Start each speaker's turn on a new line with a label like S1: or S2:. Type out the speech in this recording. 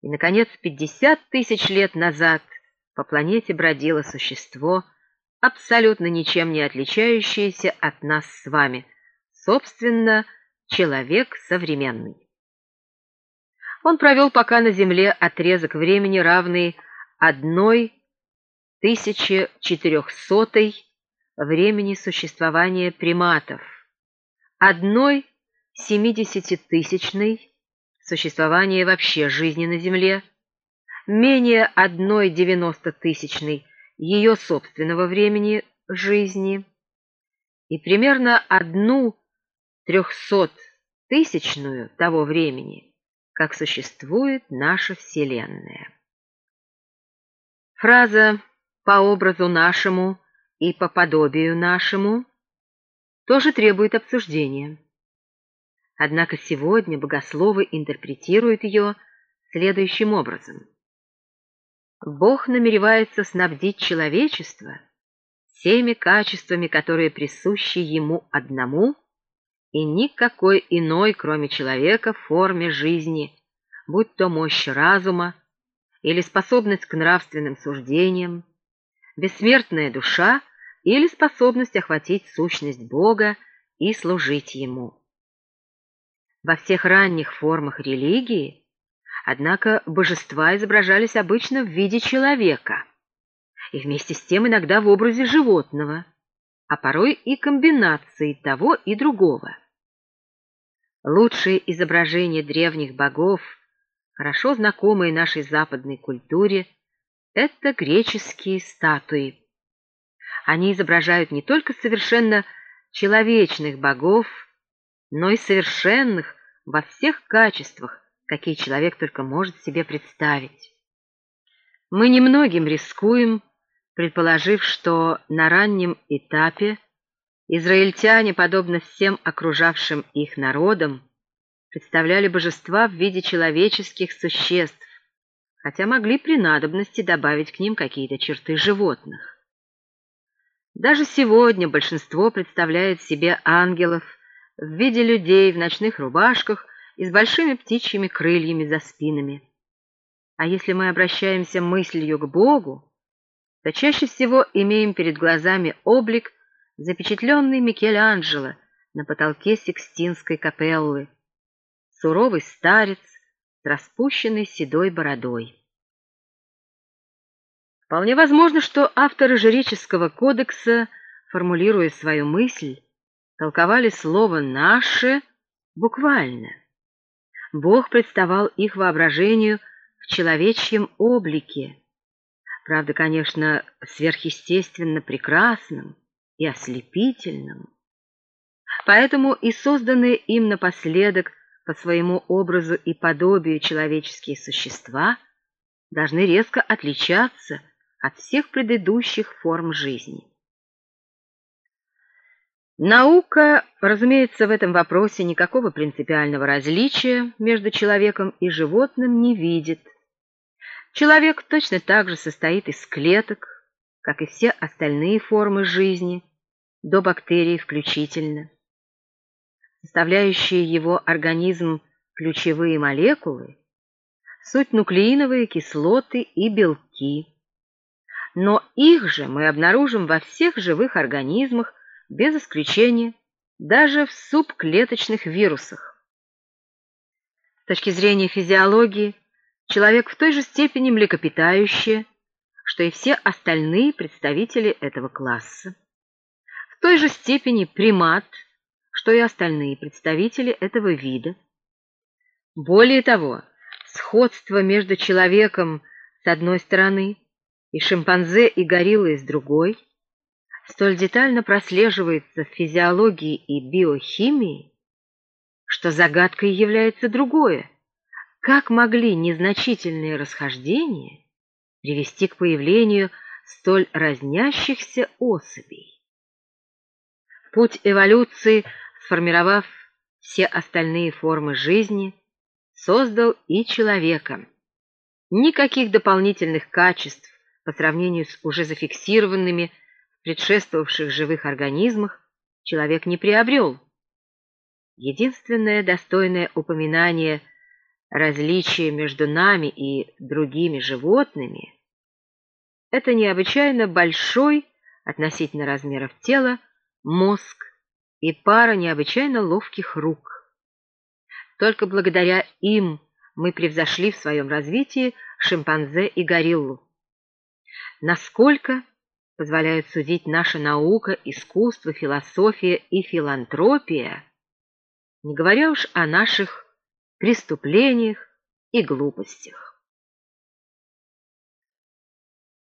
S1: И, наконец, пятьдесят тысяч лет назад по планете бродило существо, абсолютно ничем не отличающееся от нас с вами, собственно, человек современный. Он провел пока на Земле отрезок времени, равный одной тысяче четырехсотой времени существования приматов, одной семидесятитысячной существования вообще жизни на Земле, менее одной девяностотысячной ее собственного времени жизни и примерно одну трехсоттысячную того времени, как существует наша Вселенная. Фраза «по образу нашему» и «по подобию нашему» тоже требует обсуждения. Однако сегодня богословы интерпретируют ее следующим образом. Бог намеревается снабдить человечество всеми качествами, которые присущи ему одному, и никакой иной, кроме человека, форме жизни, будь то мощь разума, или способность к нравственным суждениям, бессмертная душа или способность охватить сущность Бога и служить Ему. Во всех ранних формах религии, однако, божества изображались обычно в виде человека и вместе с тем иногда в образе животного, а порой и комбинации того и другого. Лучшие изображения древних богов – хорошо знакомые нашей западной культуре, это греческие статуи. Они изображают не только совершенно человечных богов, но и совершенных во всех качествах, какие человек только может себе представить. Мы немногим рискуем, предположив, что на раннем этапе израильтяне, подобно всем окружавшим их народам, представляли божества в виде человеческих существ, хотя могли при надобности добавить к ним какие-то черты животных. Даже сегодня большинство представляет себе ангелов в виде людей в ночных рубашках и с большими птичьими крыльями за спинами. А если мы обращаемся мыслью к Богу, то чаще всего имеем перед глазами облик, запечатленный Микеланджело на потолке Сикстинской капеллы, суровый старец с распущенной седой бородой. Вполне возможно, что авторы жреческого кодекса, формулируя свою мысль, толковали слово «наше» буквально. Бог представал их воображению в человечьем облике, правда, конечно, сверхъестественно прекрасным и ослепительным. Поэтому и созданные им напоследок по своему образу и подобию человеческие существа должны резко отличаться от всех предыдущих форм жизни. Наука, разумеется, в этом вопросе никакого принципиального различия между человеком и животным не видит. Человек точно так же состоит из клеток, как и все остальные формы жизни, до бактерий включительно составляющие его организм ключевые молекулы, суть нуклеиновые кислоты и белки. Но их же мы обнаружим во всех живых организмах без исключения, даже в субклеточных вирусах. С точки зрения физиологии, человек в той же степени млекопитающее, что и все остальные представители этого класса. В той же степени примат – что и остальные представители этого вида. Более того, сходство между человеком с одной стороны и шимпанзе и гориллой с другой столь детально прослеживается в физиологии и биохимии, что загадкой является другое. Как могли незначительные расхождения привести к появлению столь разнящихся особей? Путь эволюции сформировав все остальные формы жизни, создал и человека. Никаких дополнительных качеств по сравнению с уже зафиксированными предшествовавших живых организмах человек не приобрел. Единственное достойное упоминание различие между нами и другими животными — это необычайно большой относительно размеров тела мозг и пара необычайно ловких рук. Только благодаря им мы превзошли в своем развитии шимпанзе и гориллу. Насколько позволяют судить наша наука, искусство, философия и филантропия, не говоря уж о наших преступлениях и глупостях.